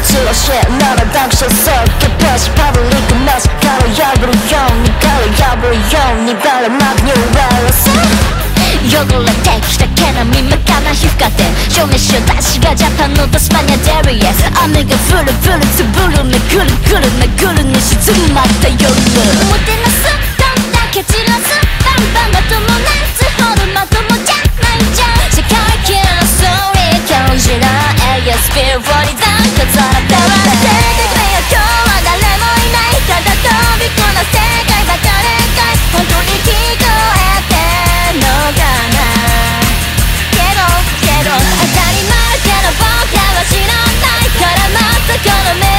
ージもっと強しなら爆笑そうキャページパブリックマスから破るようにから破るようにバレマグニューワイルス汚れてきた毛並み真っ赤な皮膚科で証明書出しがジャパンのタスパニアデリエス雨が降る降るつぶるめぐるぐるめぐるに沈まった夜もてなすどんだけ散らすバンバンまともなやつほどまともじゃないじゃん世界系のストーリー。感じない ASP フォリダン飾られてだわせてくれよ今日は誰もいないただ飛びこな世界ばかりかい本当に聞こえてんのかなけどけど当たり前けど僕らは知らないからまたこのメ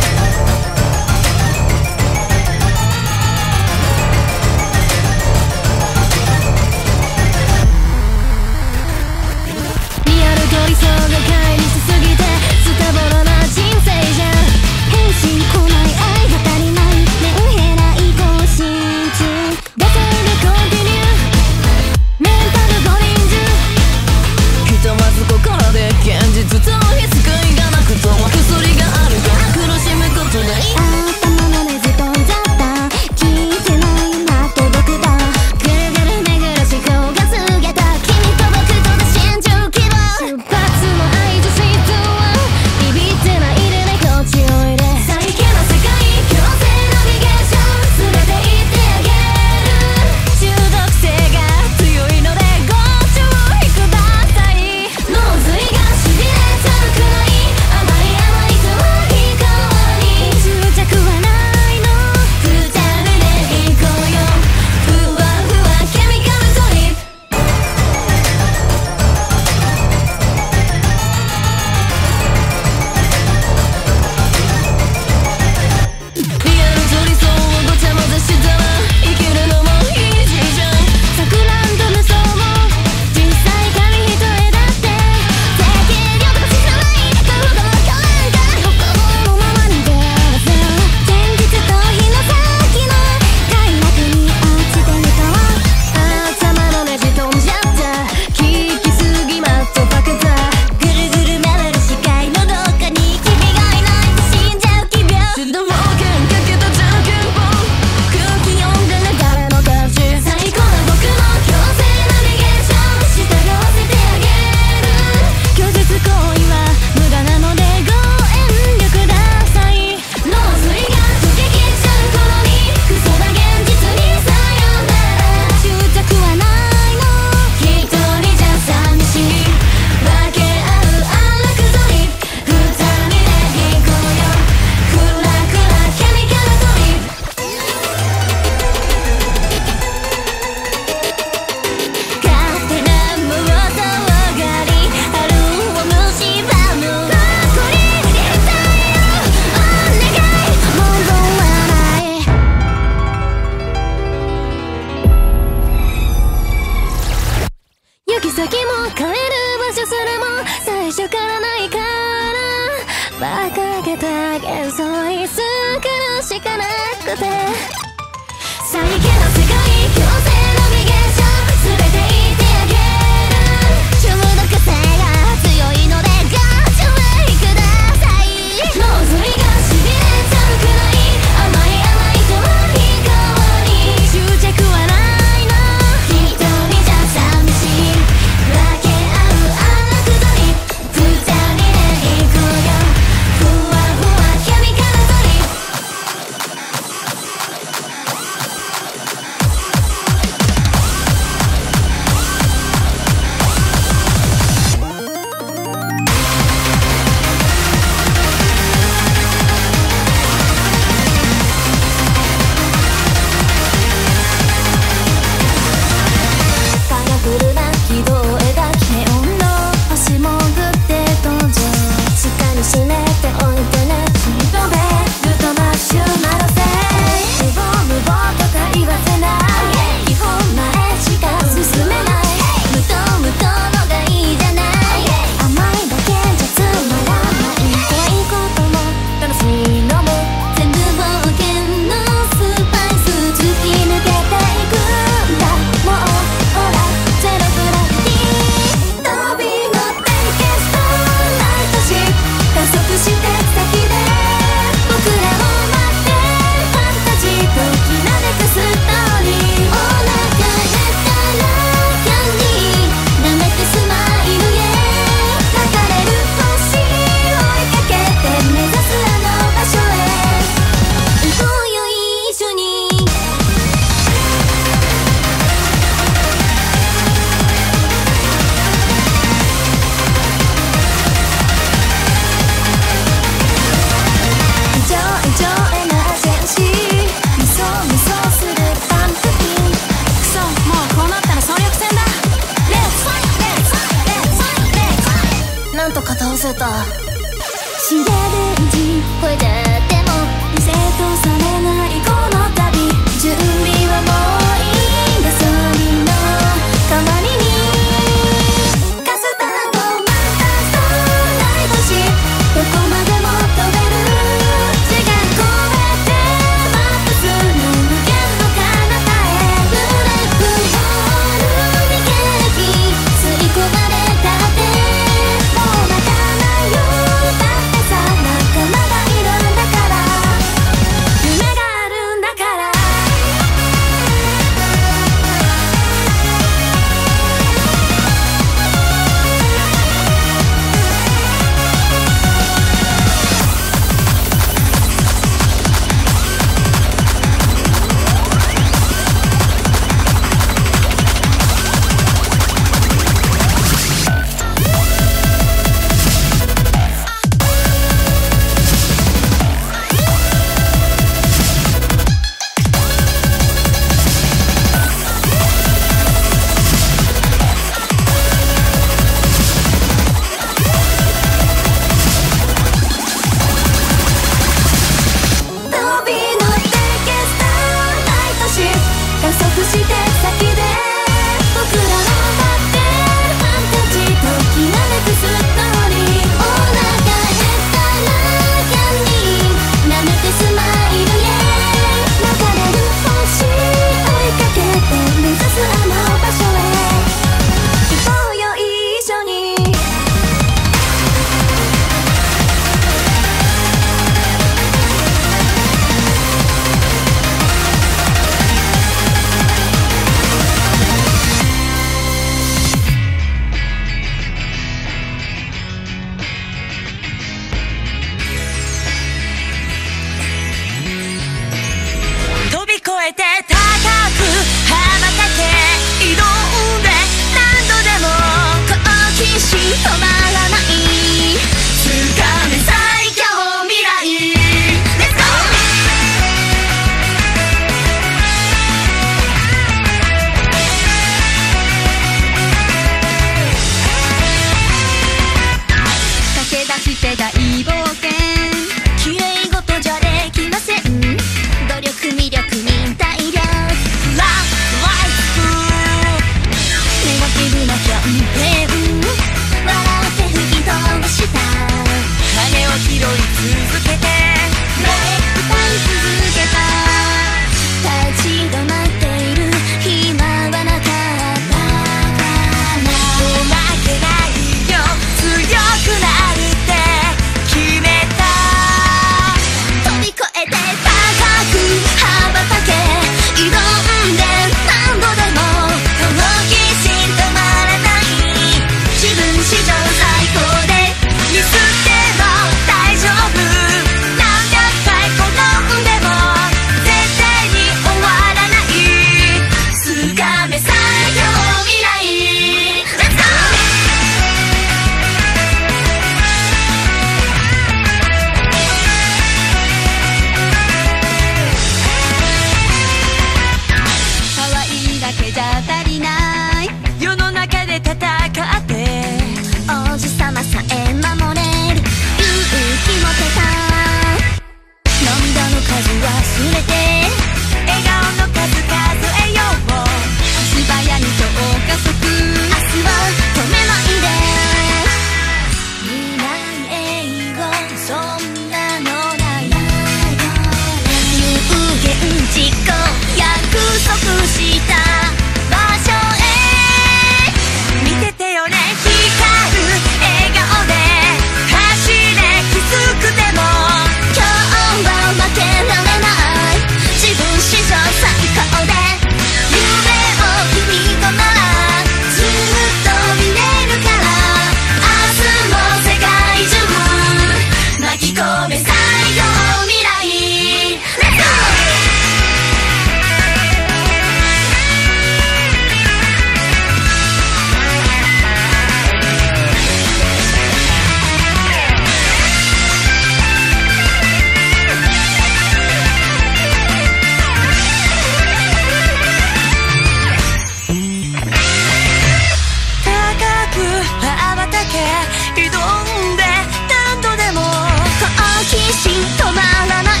挑んで何度でも好奇心止まらない。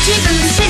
自分自身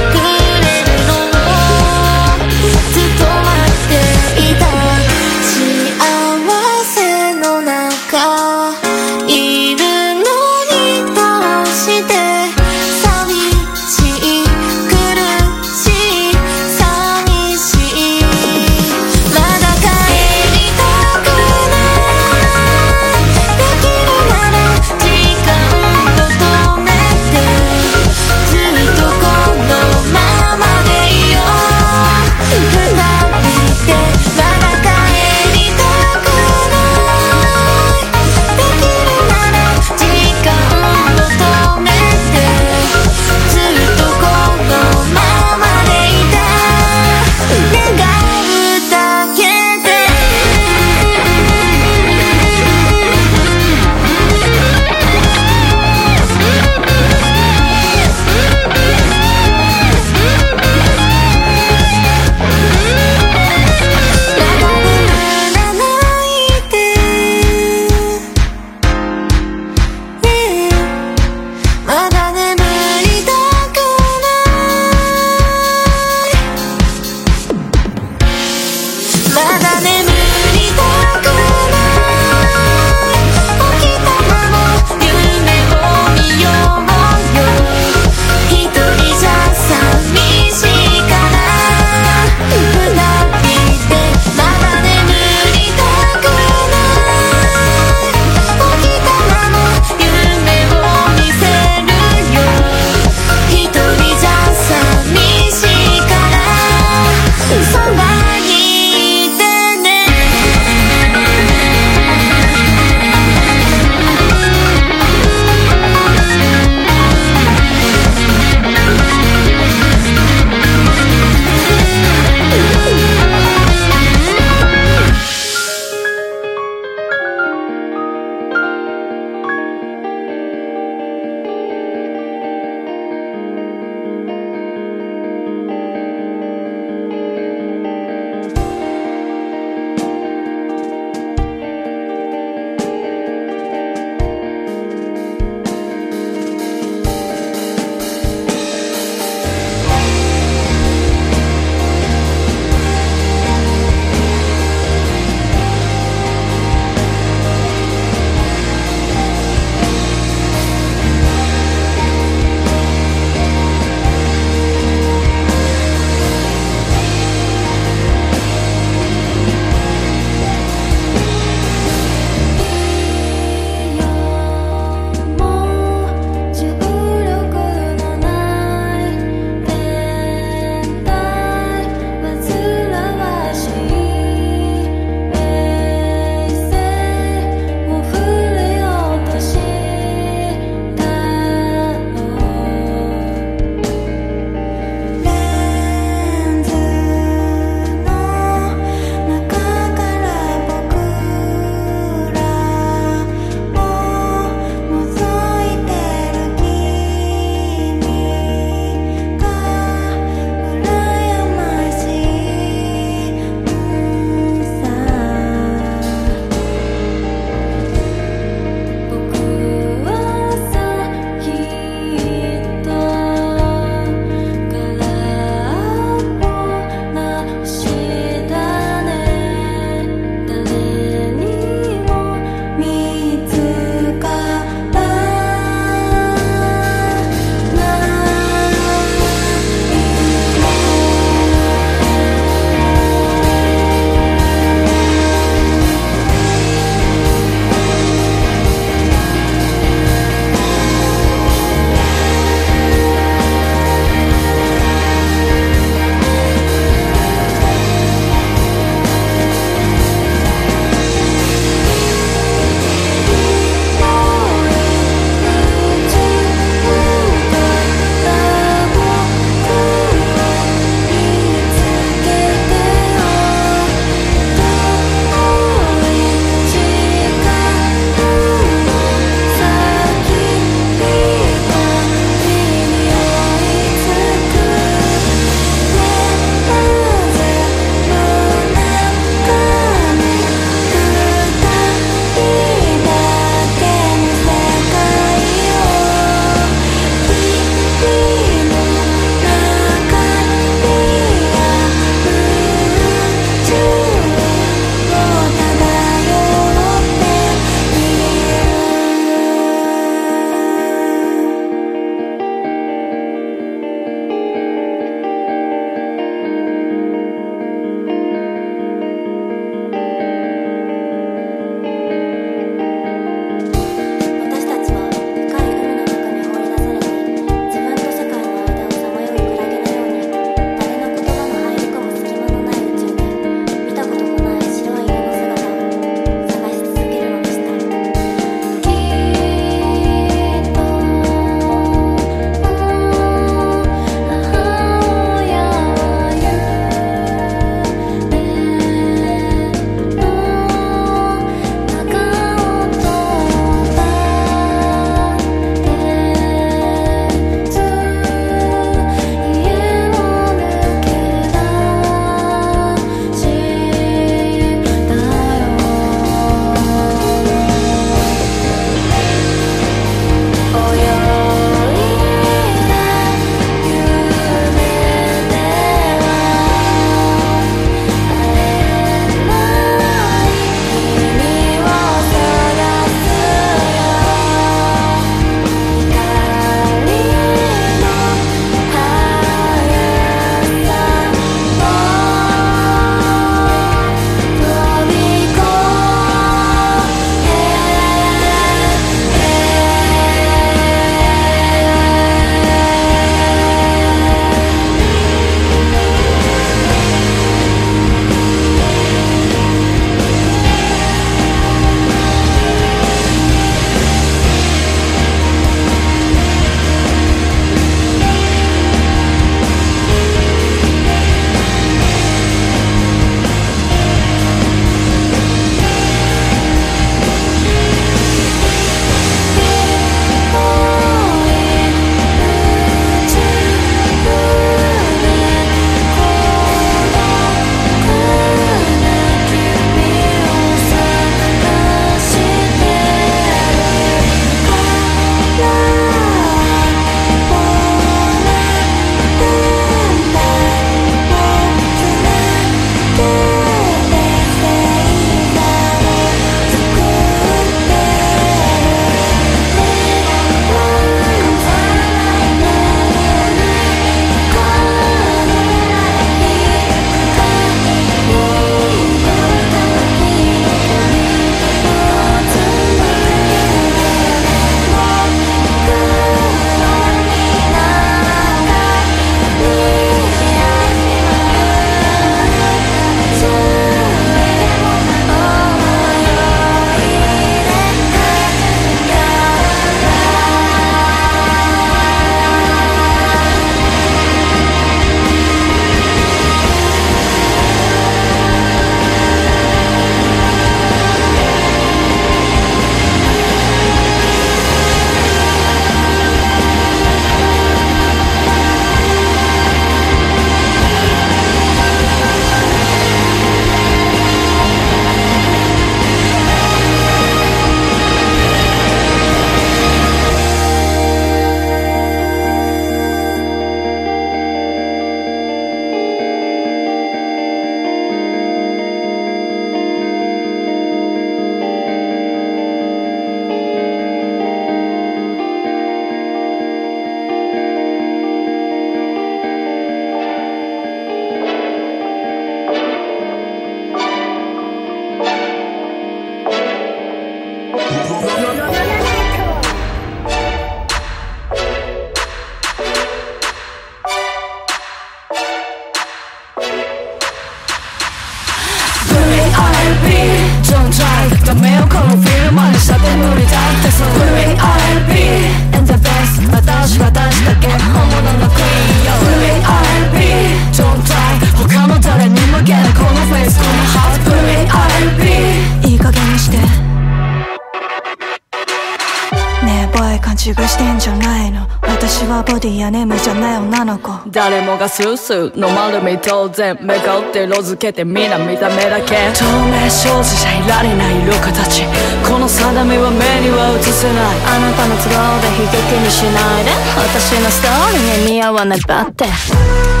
がスースーの丸み当然目がって色づけて皆見た目だけ透明少女じゃいられない色形この定めは目には映せないあなたの都合で悲劇にしないで。私のストーリーに似合わないばって。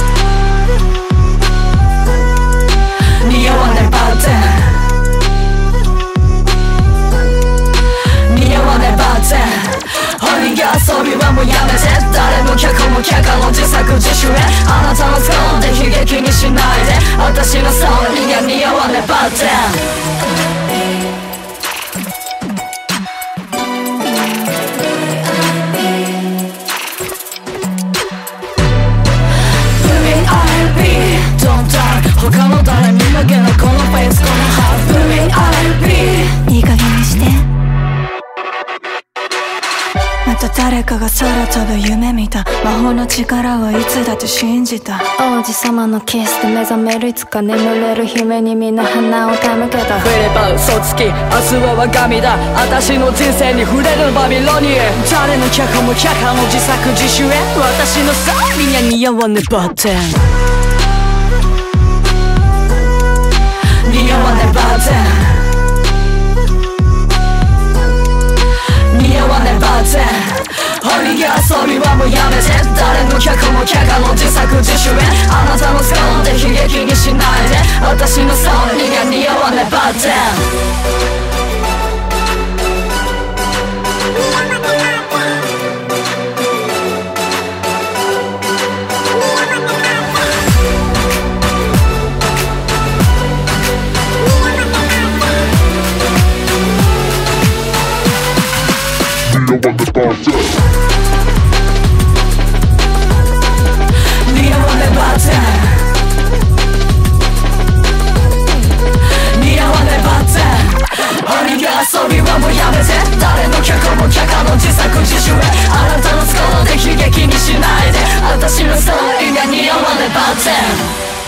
遊びはもうやめて誰の脚も脚本の自作自主演あなたの都合で悲劇にしないで。私のストーリーには似合わねばって他の誰に負けないこのフェイスこのハーフ。Booming RB いまた誰かが空飛ぶ夢見た。魔法の力はいつだって信じた。王子様のキスで目覚めるいつか眠れる姫にみんな花を手向けた。フィリパ嘘つき明日は我が身だ。私の人生に触れるバビロニア誰の脚本も脚本の自作自主演私のストーリーには似合わねばって似合わねばって似合わねばって鬼が遊びはもうやめて誰の脚本も脚本の自作自主演あなたのスコーンで悲劇にしないで私のストーリが似合わねばって。似合私のストーリーが似合わねばぜ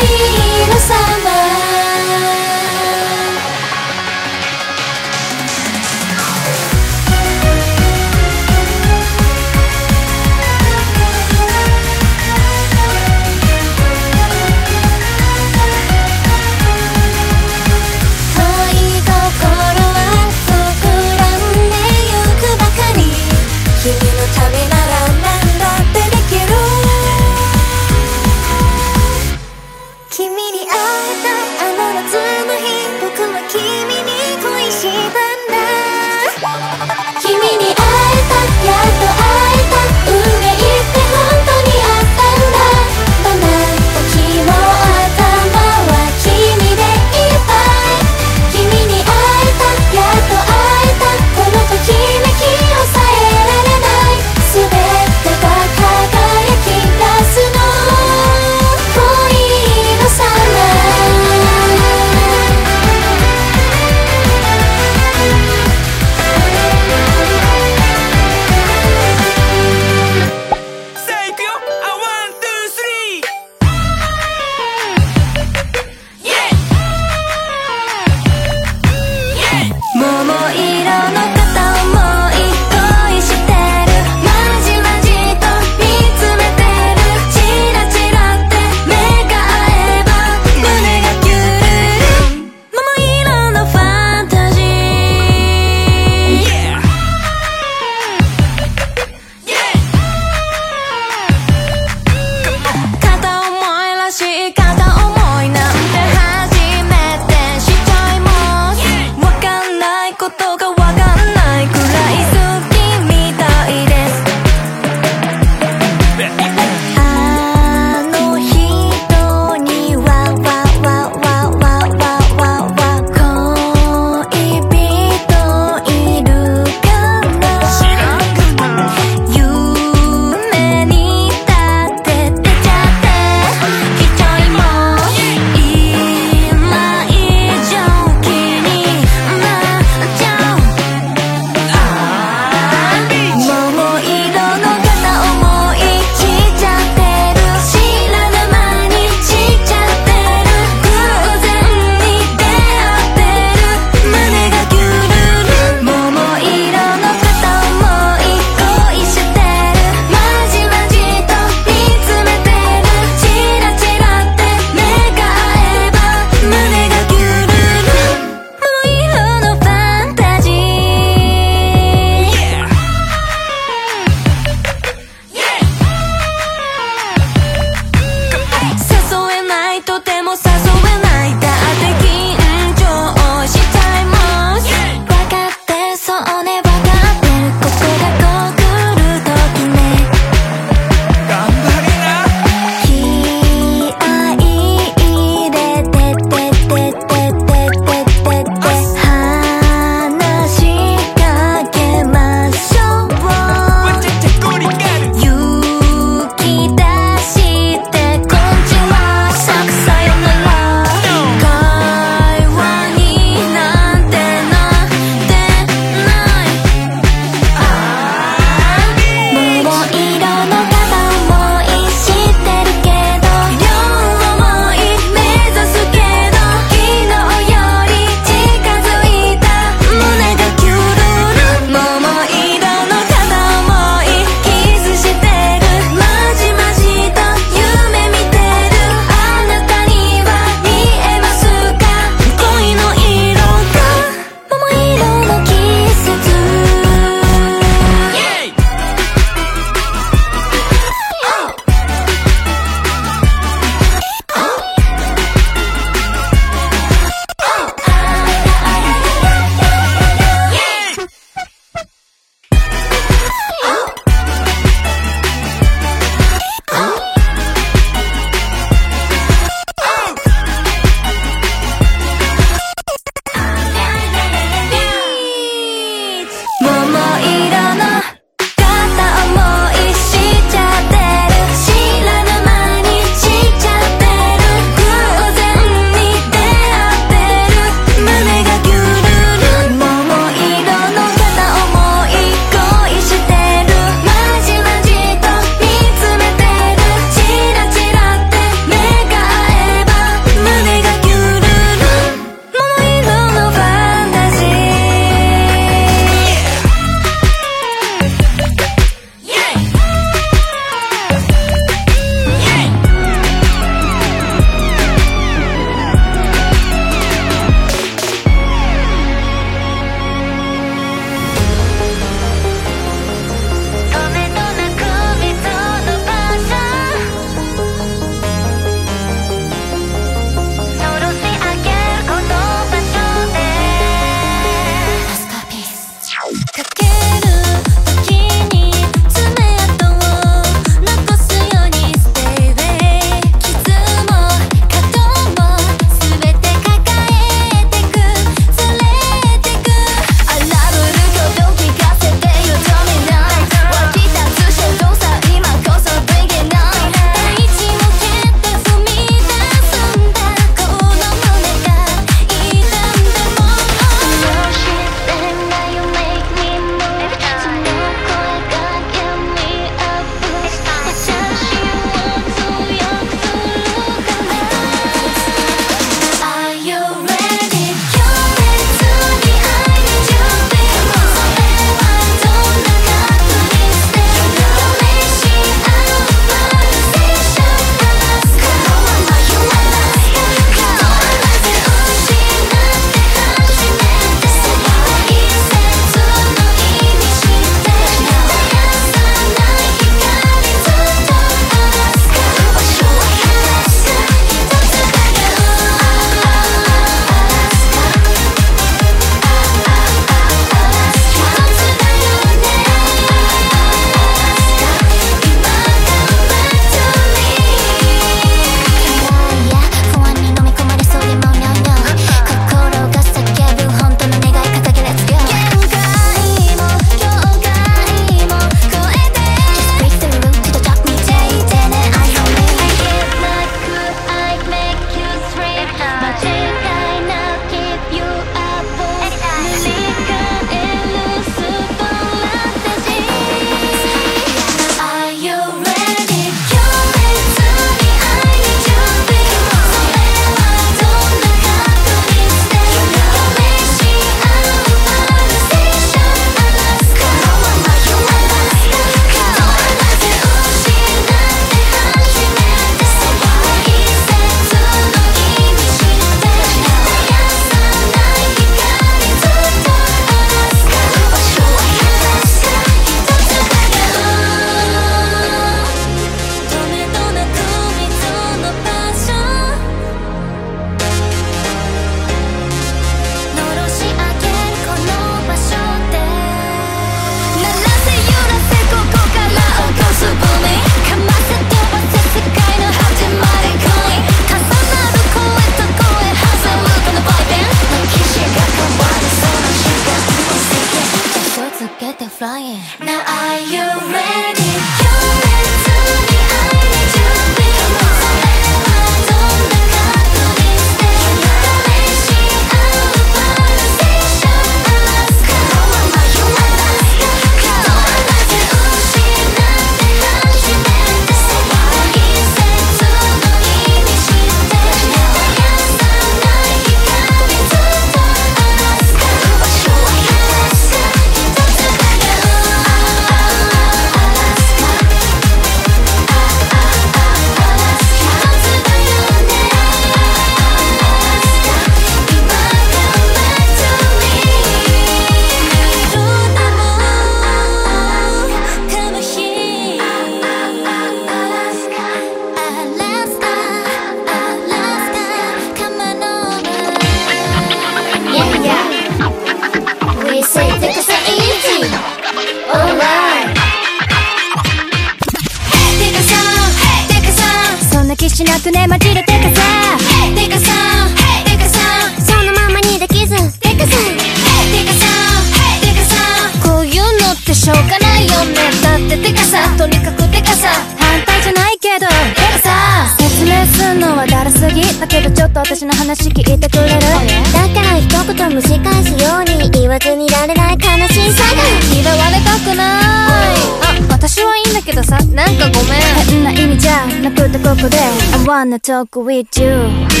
talk with you. て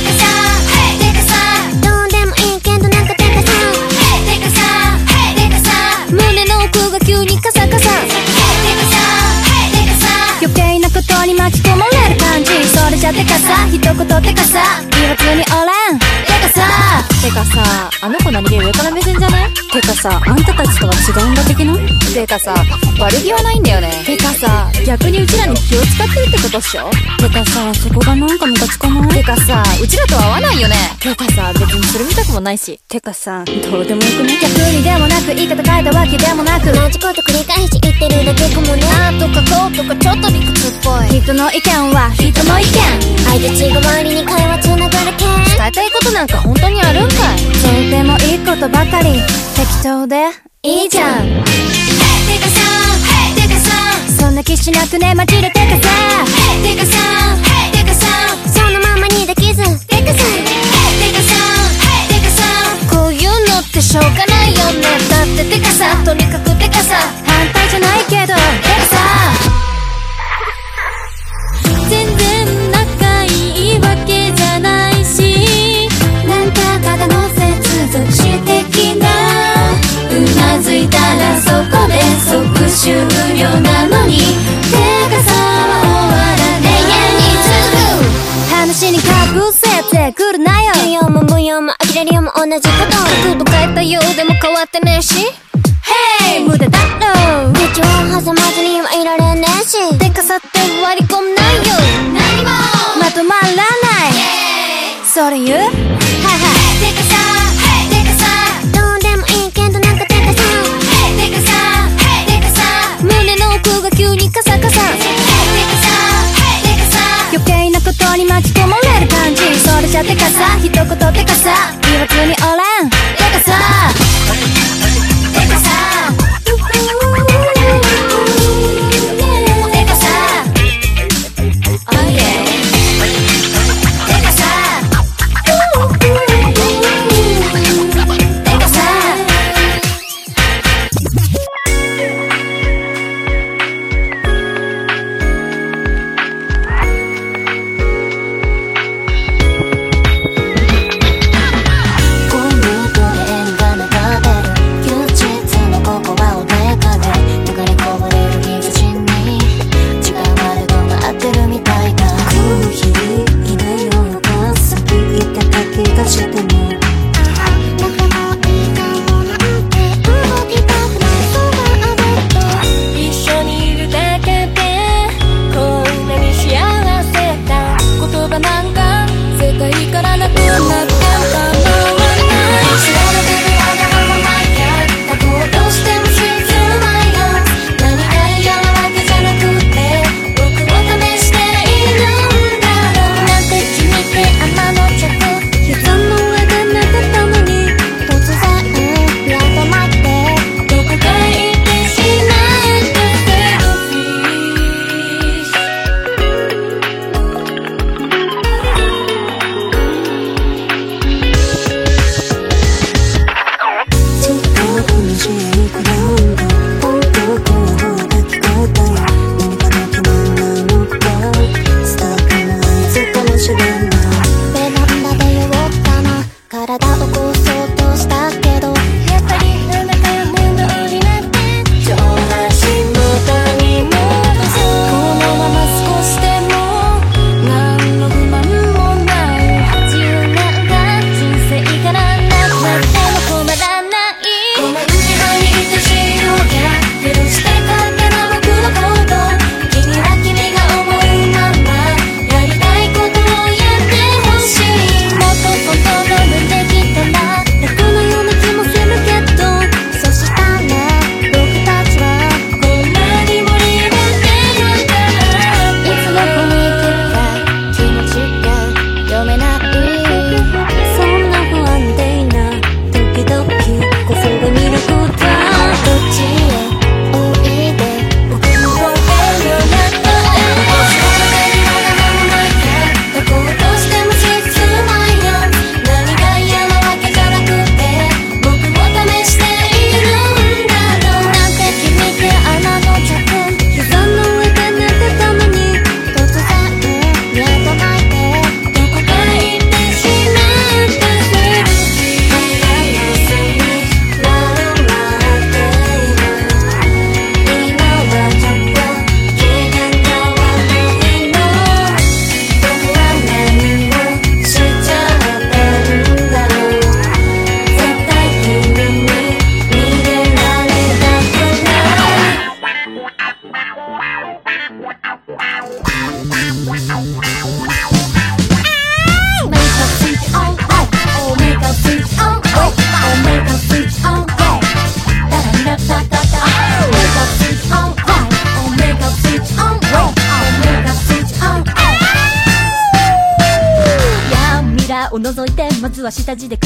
かさてかさどうでもいいけどなんかてかさてかさてかさ胸の奥が急にカサカサ。てかさてかさ余計なことに巻き込まれる感じ。それじゃてかさ。一言てかさ。におらん。てかさてかさあの子何気上から目線じゃない？てかさあんたたちとは違うんだ的な？てかさ悪気はないんだよねさ逆にうちらに気を使ってるってことっしょ？てかさそこがなんかムカつかない？てかさうちらと合わないよね。てかさ別にそれ見たくもないし。てかさどうでもよくね逆にでもなく言い方変えたわけでもなく。同じこと繰り返し言ってるだけかもね。あーとかこうとかちょっと理屈っぽい。人の意見は人の意見。相手ちが周りに会話つながるけん。伝えたいことなんか本当にあるんかい。そうでもいいことばかり。適当で。いいじゃんさそんな気しなくねマジでてかさ。てかさてかさそのままにできず。てかさてかさてかさこういうのってしょうがないよね。だっててかさとにれるよも同じこと角度変えたようでも変わってねえし。Hey 無駄だろ。手帳挟まずにはいられねえし。でかさって割り込んないよ。何も！まとまらない。それ言う？ははてかさ！てかさ！どうでもいいけどなんかさてかさ！てかさ！胸の奥が急にカサカサ。余計なことに巻き込まれる感じ。それじゃてかさ。一言てかさ言わず字で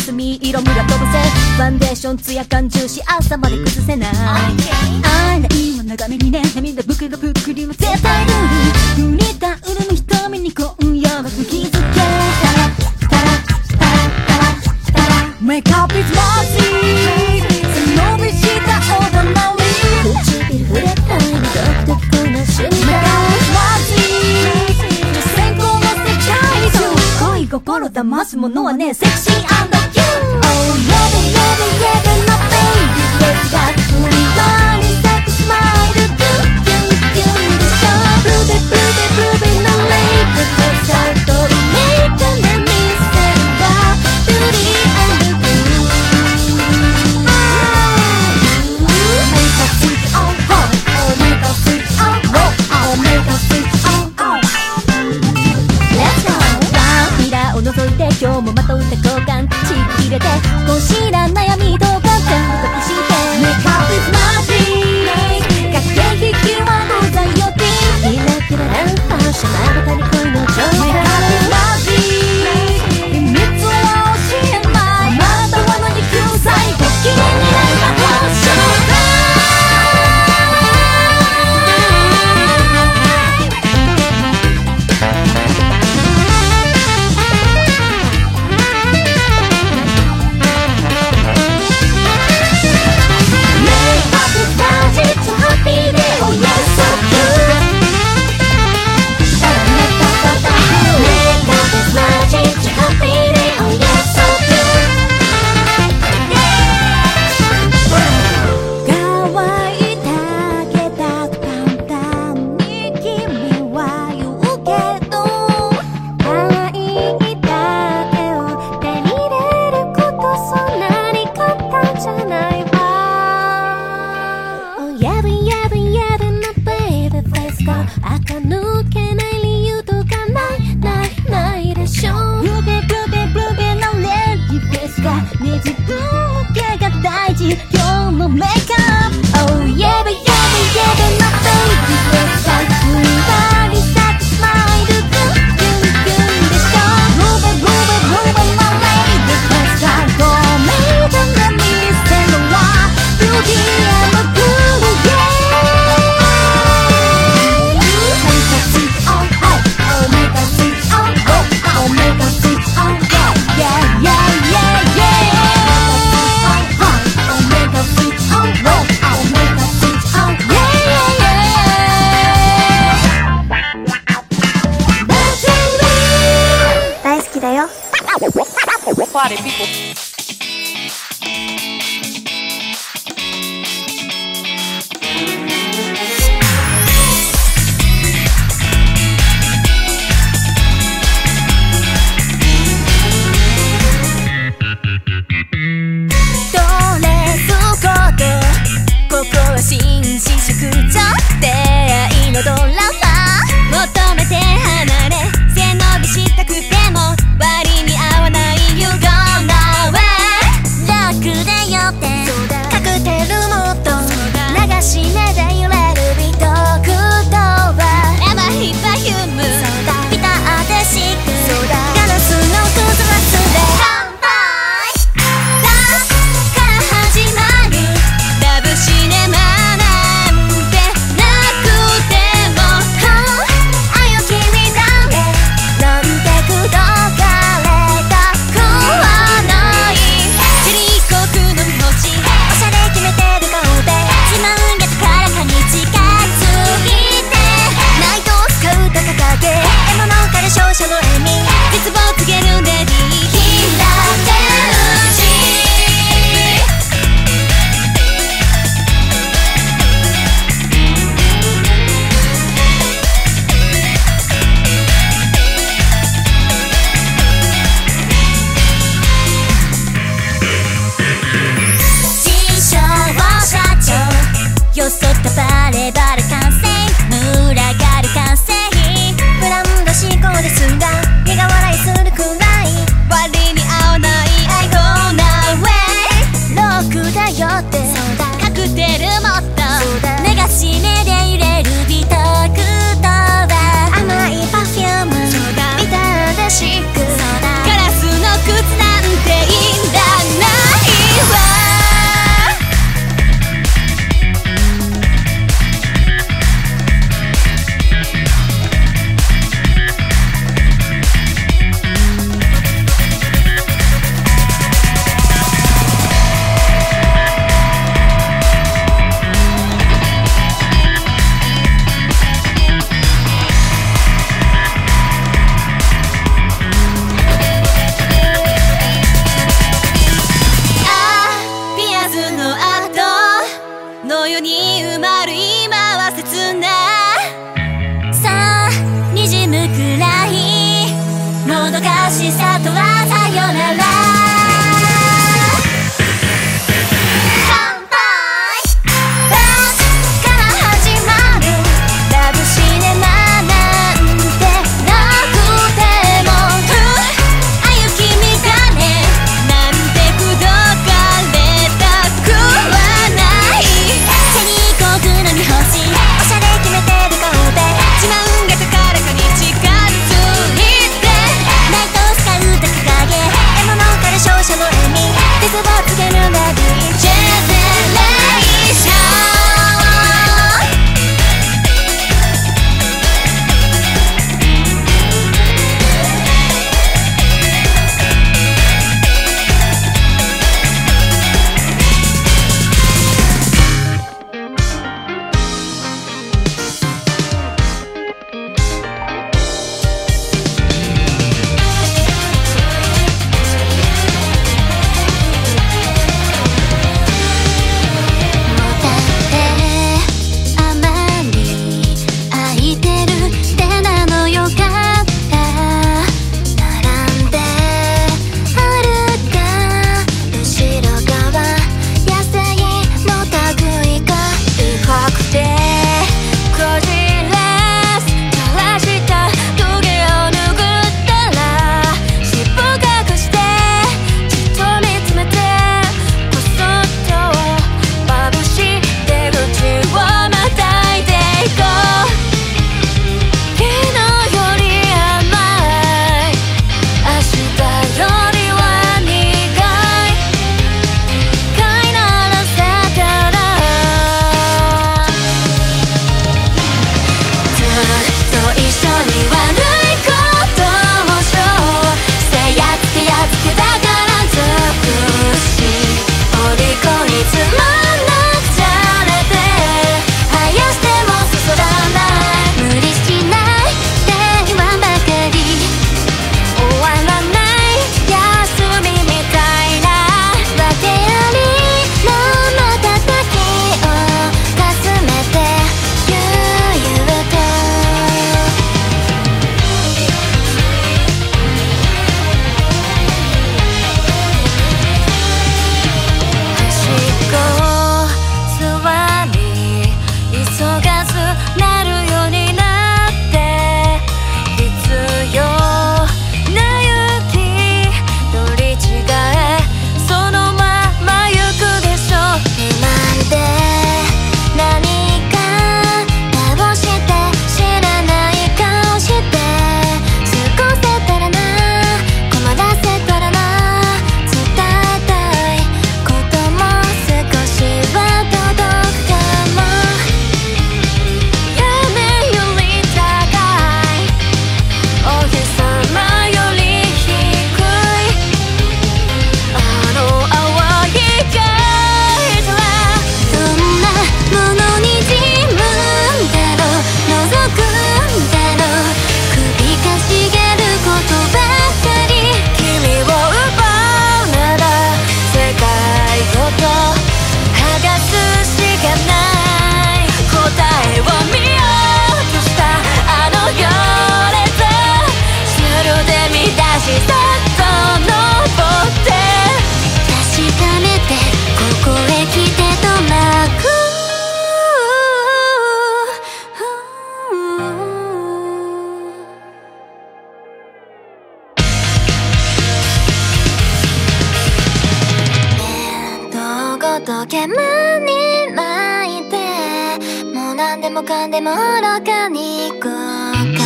でもろかに行こうか。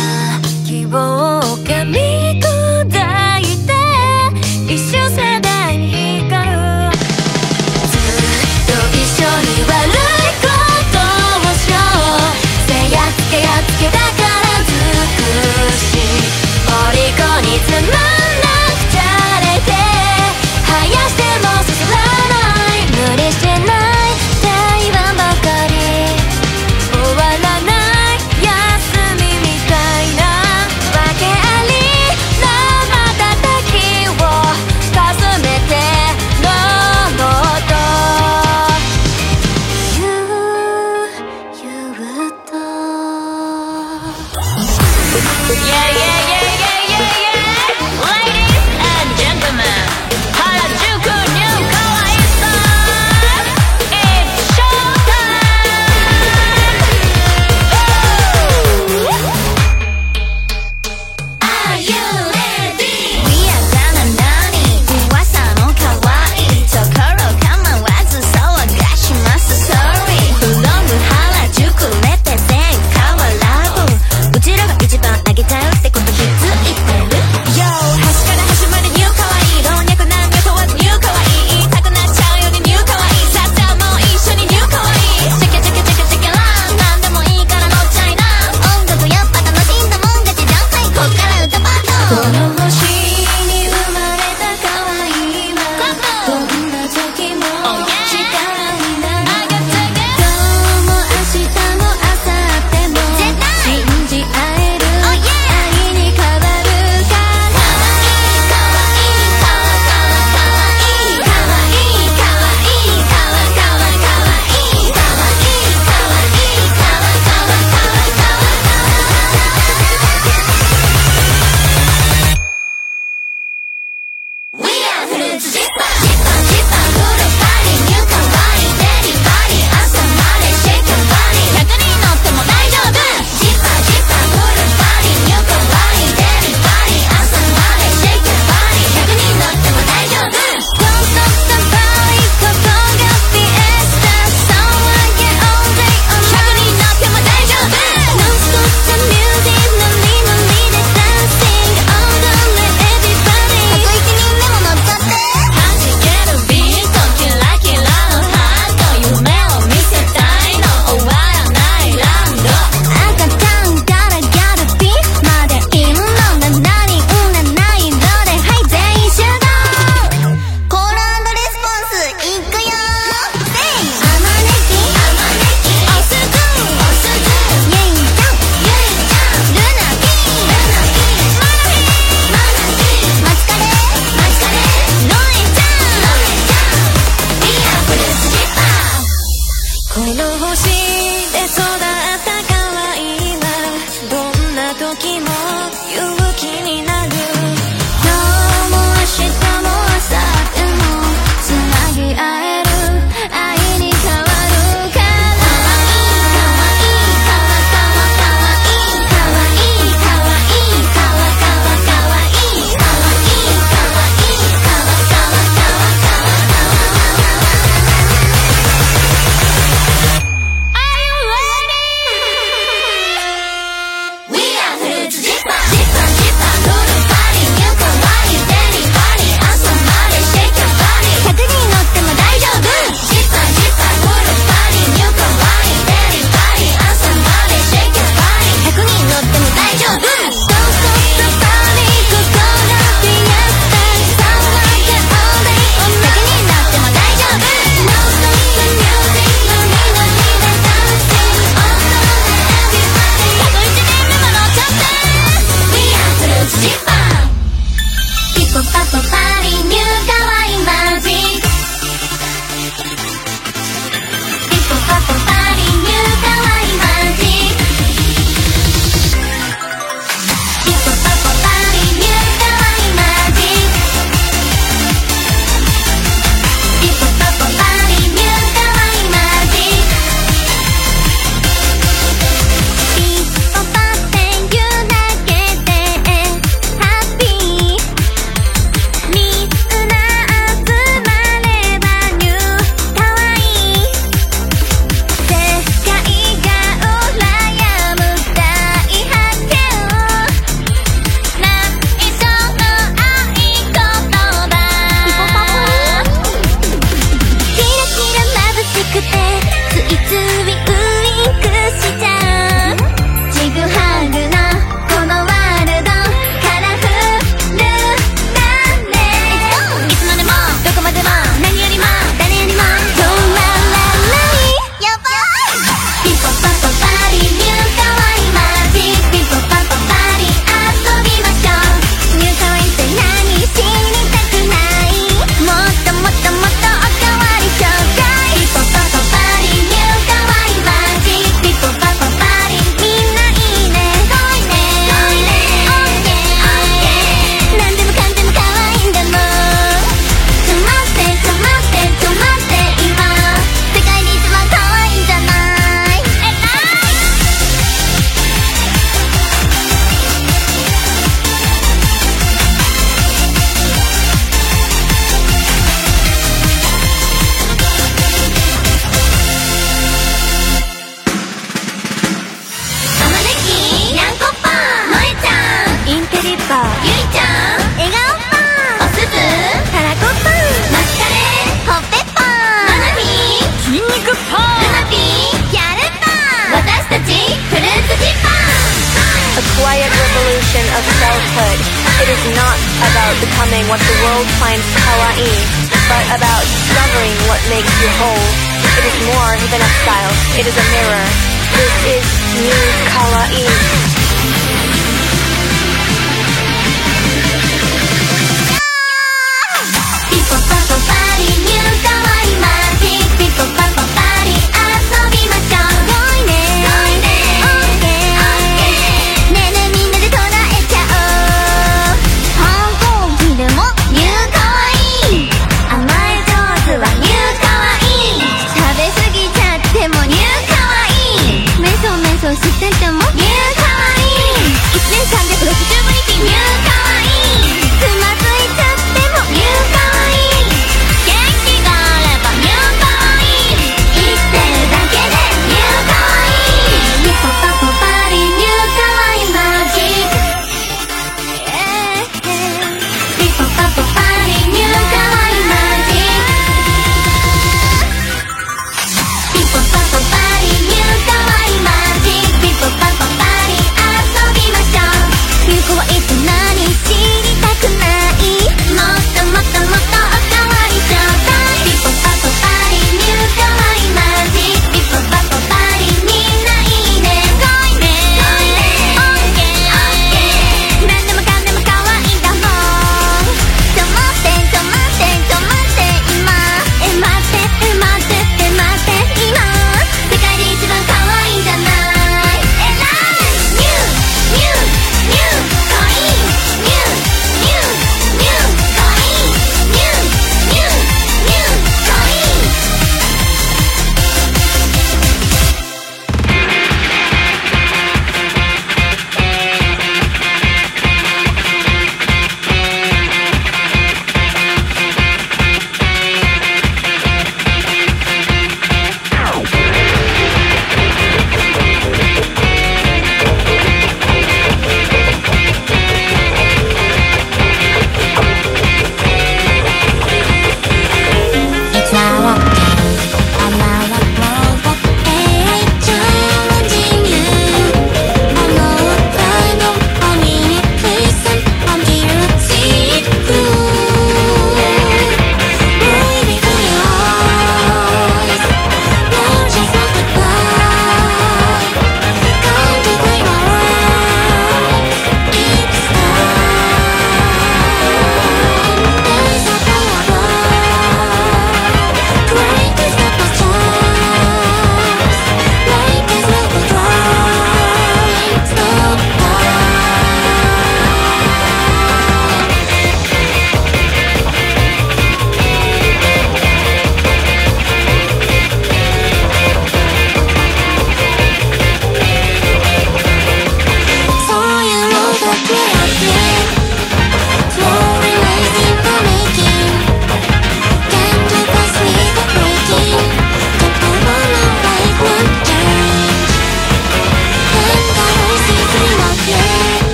希望を噛み込む